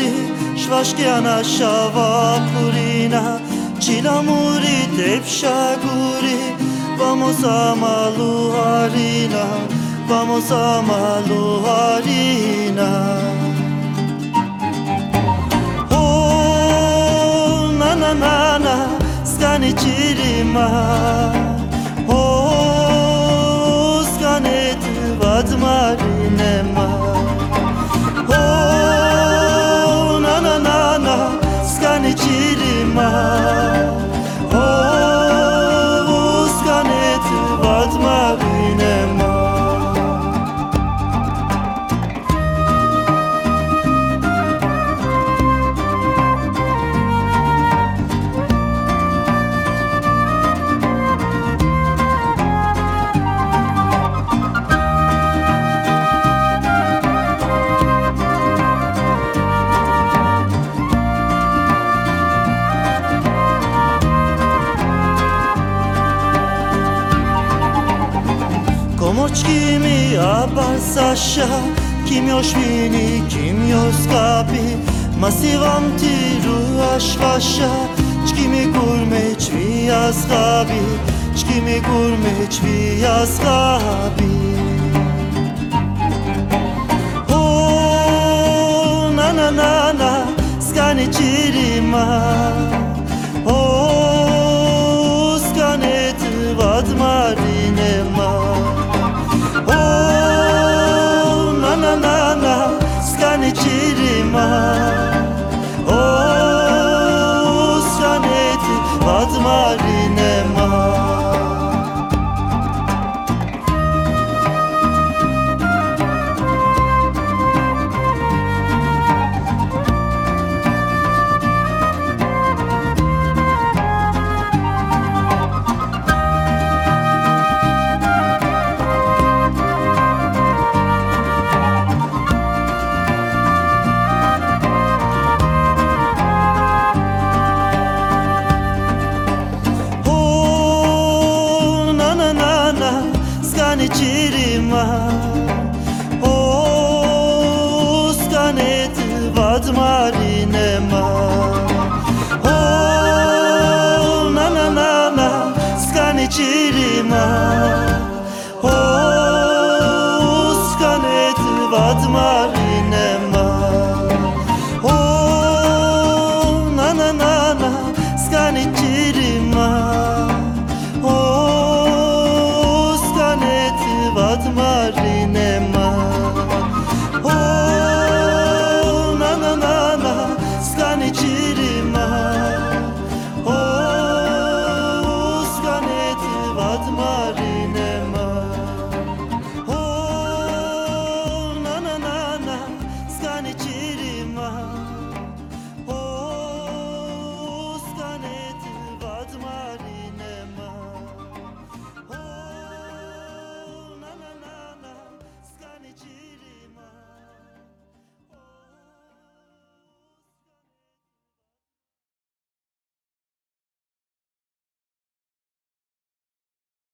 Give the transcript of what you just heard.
soli Shvashkiana shava purina Chilamuri tepshaguri Vamos a Maluharina Vamos a Maluharina. Oh, na na na na Skani chirima Komoczki mi abasasha Kim još vini, kim još skapi Masivam ti ruaš vaša Čki mi gurme čvija skabi Čki mi gurme čvija skabi Oh, na na na na Skani čirima Skani čirima na, skani chirima. Oh, skanet vadmarinema.